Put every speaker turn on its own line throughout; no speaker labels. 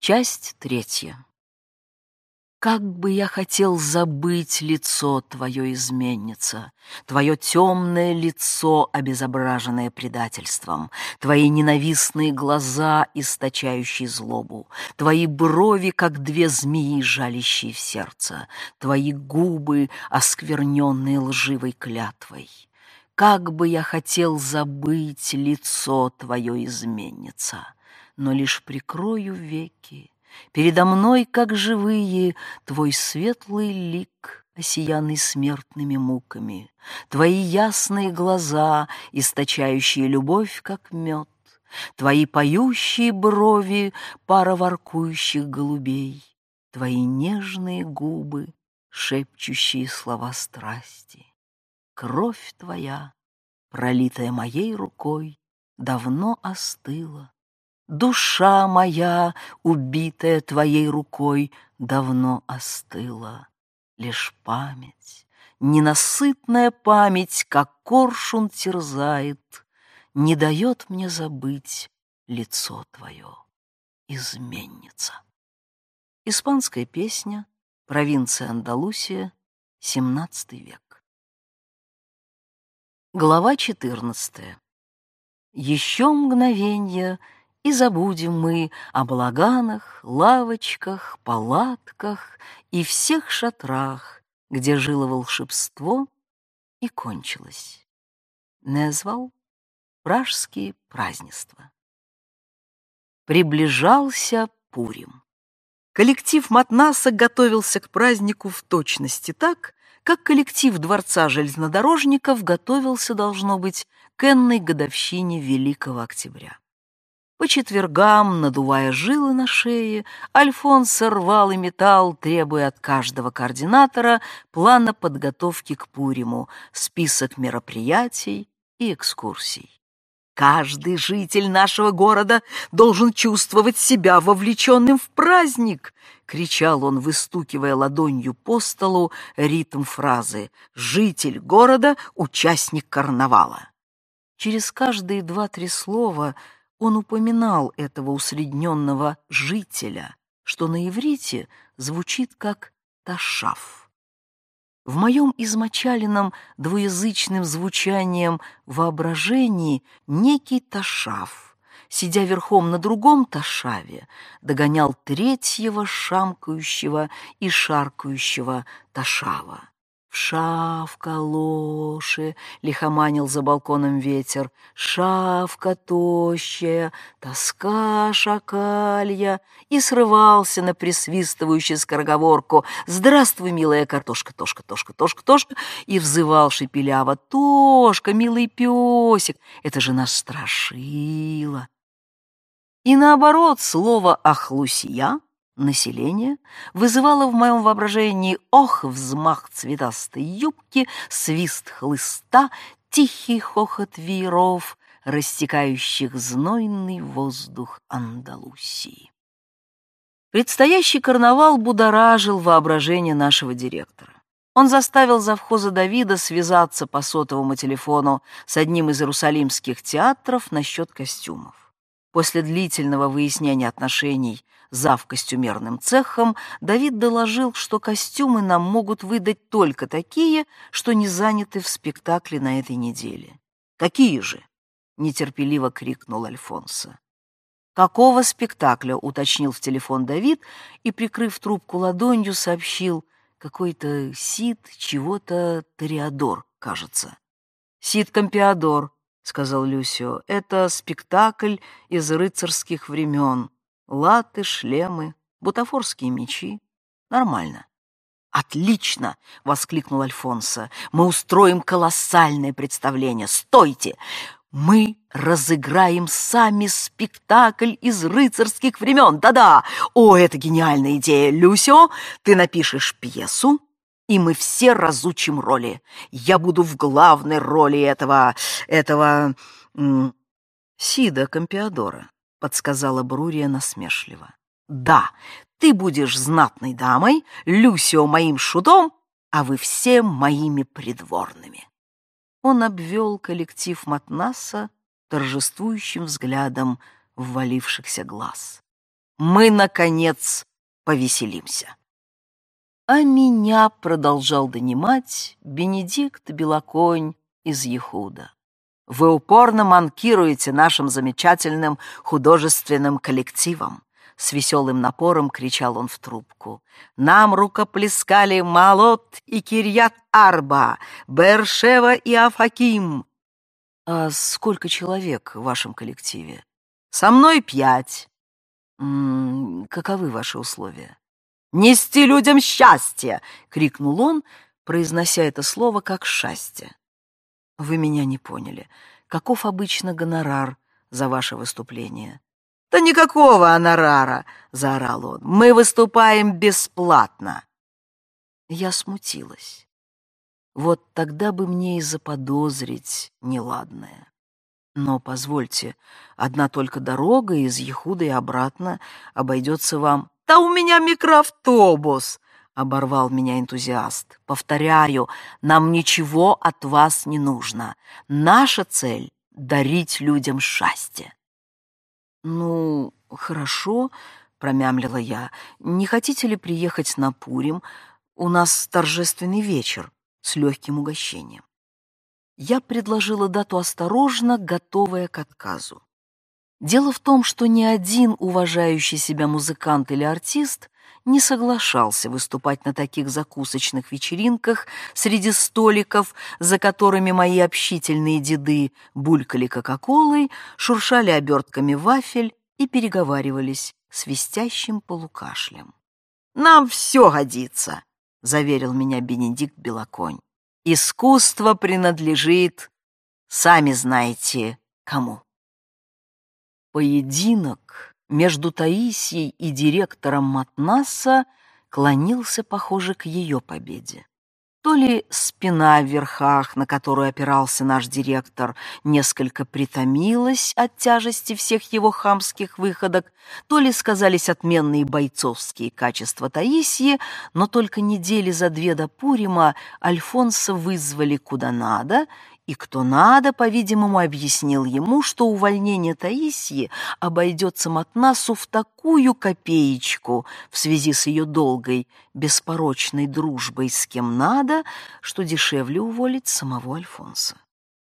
Часть третья. Как бы я хотел забыть лицо твое, изменница, Твое темное лицо, обезображенное предательством, Твои ненавистные глаза, источающие злобу, Твои брови, как две змеи, жалящие в сердце, Твои губы, оскверненные лживой клятвой. Как бы я хотел забыть лицо твое, изменница, Но лишь прикрою веки, Передо мной, как живые, Твой светлый лик, осиянный смертными муками, Твои ясные глаза, источающие любовь, как мед, Твои поющие брови, пара воркующих голубей, Твои нежные губы, шепчущие слова страсти. Кровь Твоя, пролитая моей рукой, давно остыла, Душа моя, убитая твоей рукой, давно остыла. Лишь память, ненасытная память, как коршун терзает, Не дает мне забыть лицо твое, изменница. Испанская песня, провинция Андалусия, XVII век. Глава 14. Еще мгновенье — и забудем мы о балаганах, лавочках, палатках и всех шатрах, где жило волшебство и кончилось. Назвал пражские празднества. Приближался Пурим. Коллектив Матнаса готовился к празднику в точности так, как коллектив Дворца железнодорожников готовился, должно быть, к энной годовщине Великого Октября. По четвергам, надувая жилы на шее, Альфонс рвал и металл, требуя от каждого координатора плана подготовки к Пуриму, список мероприятий и экскурсий. Каждый житель нашего города должен чувствовать себя вовлеченным в праздник, кричал он, выстукивая ладонью по столу ритм фразы «Житель города — участник карнавала». Через каждые два-три слова — он упоминал этого усредненного жителя, что на иврите звучит как «ташав». В моем измочаленном двуязычным звучанием воображении некий ташав, сидя верхом на другом ташаве, догонял третьего шамкающего и шаркающего ташава. Шавка лоши, лихоманил за балконом ветер, шавка тощая, тоска шакалья, и срывался на присвистывающую скороговорку. «Здравствуй, милая картошка, тошка, тошка, тошка, тошка!» и взывал шепеляво. «Тошка, милый песик, это же нас страшило!» И наоборот, слово «ахлусия» население вызывало в моем воображении ох, взмах цветастой юбки, свист хлыста, тихий хохот вееров, растекающих знойный воздух Андалусии. Предстоящий карнавал будоражил воображение нашего директора. Он заставил завхоза Давида связаться по сотовому телефону с одним из иерусалимских театров насчет костюмов. После длительного выяснения отношений зав костюмерным цехом, Давид доложил, что костюмы нам могут выдать только такие, что не заняты в спектакле на этой неделе. «Какие же?» — нетерпеливо крикнул Альфонсо. «Какого спектакля?» — уточнил в телефон Давид и, прикрыв трубку ладонью, сообщил какой-то Сид, чего-то Тореадор, кажется. «Сид Компиадор», — сказал Люсио, — «это спектакль из рыцарских времен. Латы, шлемы, бутафорские мечи. Нормально. «Отлично!» — воскликнул Альфонсо. «Мы устроим колоссальное представление. Стойте! Мы разыграем сами спектакль из рыцарских времен. Да-да! О, это гениальная идея! Люсио, ты напишешь пьесу, и мы все разучим роли. Я буду в главной роли этого... этого... Сида Компиадора. — подсказала Брурия насмешливо. «Да, ты будешь знатной дамой, Люсио моим шутом, а вы все моими придворными». Он обвел коллектив Матнаса торжествующим взглядом ввалившихся глаз. мы, наконец, повеселимся. А меня продолжал донимать Бенедикт Белоконь из Ехуда. Вы упорно манкируете нашим замечательным художественным коллективом. С веселым напором кричал он в трубку. Нам рукоплескали Малот и Кирьят-Арба, Бершева и Афаким. А сколько человек в вашем коллективе? Со мной пять. М -м, каковы ваши условия? «Нести людям счастье!» — крикнул он, произнося это слово как «счастье». «Вы меня не поняли. Каков обычно гонорар за ваше выступление?» «Да никакого гонорара!» — заорал он. «Мы выступаем бесплатно!» Я смутилась. Вот тогда бы мне и заподозрить неладное. Но, позвольте, одна только дорога из Ехуда и обратно обойдется вам «Да у меня микроавтобус!» — оборвал меня энтузиаст. «Повторяю, нам ничего от вас не нужно. Наша цель — дарить людям счастье». «Ну, хорошо», — промямлила я. «Не хотите ли приехать на Пурим? У нас торжественный вечер с легким угощением». Я предложила дату осторожно, готовая к отказу. Дело в том, что ни один уважающий себя музыкант или артист не соглашался выступать на таких закусочных вечеринках среди столиков, за которыми мои общительные деды булькали кока-колой, шуршали обертками вафель и переговаривались свистящим полукашлем. «Нам все годится», — заверил меня Бенедикт Белоконь. «Искусство принадлежит, сами знаете, кому». Поединок между Таисией и директором Матнаса клонился, похоже, к ее победе. То ли спина в верхах, на которую опирался наш директор, несколько притомилась от тяжести всех его хамских выходок, то ли сказались отменные бойцовские качества Таисии, но только недели за две до Пурима Альфонса вызвали куда надо, и кто надо, по-видимому, объяснил ему, что увольнение Таисии обойдется Матнасу в такую копеечку в связи с ее долгой, беспорочной дружбой с кем надо, что дешевле уволить самого Альфонса.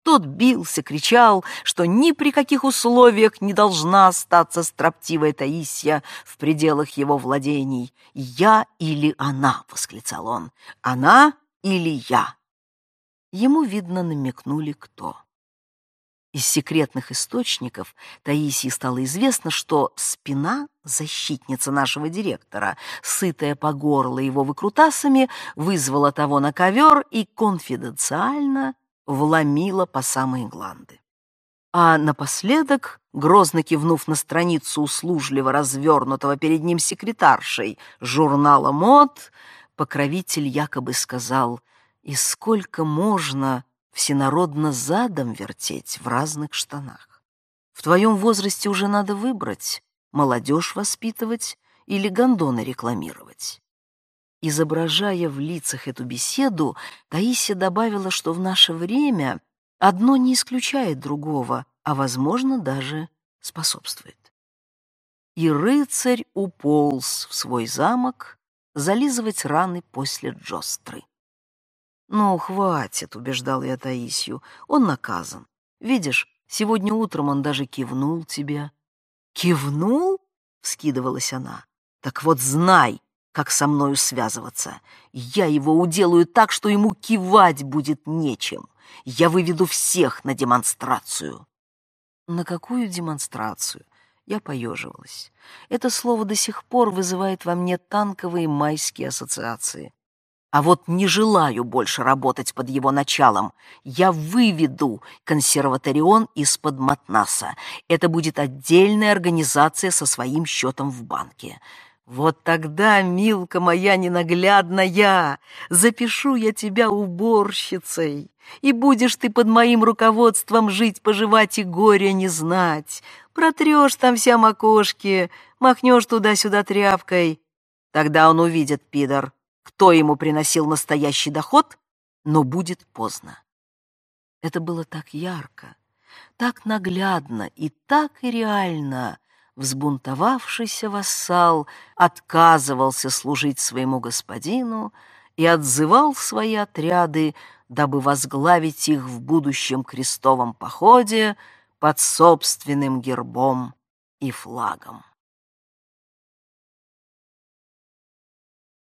Тот бился, кричал, что ни при каких условиях не должна остаться строптивая Таисия в пределах его владений. «Я или она?» — восклицал он. «Она или я?» Ему, видно, намекнули кто. Из секретных источников Таисии стало известно, что спина, защитница нашего директора, сытая по горло его выкрутасами, вызвала того на ковер и конфиденциально вломила по самые гланды. А напоследок, грозно кивнув на страницу услужливо развернутого перед ним секретаршей журнала «Мод», покровитель якобы сказал и сколько можно всенародно задом вертеть в разных штанах? В твоем возрасте уже надо выбрать, молодежь воспитывать или гондоны рекламировать. Изображая в лицах эту беседу, Таисия добавила, что в наше время одно не исключает другого, а, возможно, даже способствует. И рыцарь уполз в свой замок зализывать раны после Джостры. «Ну, хватит», — убеждал я Таисию, — «он наказан. Видишь, сегодня утром он даже кивнул тебе». «Кивнул?» — вскидывалась она. «Так вот знай, как со мною связываться. Я его уделаю так, что ему кивать будет нечем. Я выведу всех на демонстрацию». «На какую демонстрацию?» Я поеживалась. Это слово до сих пор вызывает во мне танковые майские ассоциации. А вот не желаю больше работать под его началом. Я выведу консерваторион из-под Матнаса. Это будет отдельная организация со своим счетом в банке. Вот тогда, милка моя ненаглядная, запишу я тебя уборщицей, и будешь ты под моим руководством жить, поживать и горя не знать. Протрешь там вся макошки, махнешь туда-сюда тряпкой. Тогда он увидит, пидор, кто ему приносил настоящий доход, но будет поздно. Это было так ярко, так наглядно и так и реально взбунтовавшийся вассал отказывался служить своему господину и отзывал свои отряды, дабы возглавить их в будущем крестовом походе под собственным гербом и флагом.